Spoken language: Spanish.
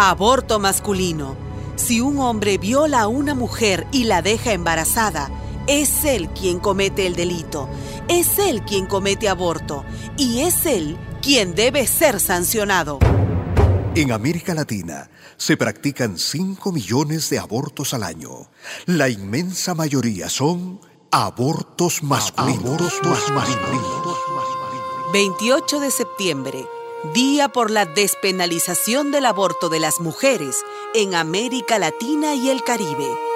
Aborto masculino. Si un hombre viola a una mujer y la deja embarazada, es él quien comete el delito, es él quien comete aborto y es él quien debe ser sancionado. En América Latina se practican 5 millones de abortos al año. La inmensa mayoría son abortos masculinos. 28 de septiembre, Día por la despenalización del aborto de las mujeres en América Latina y el Caribe.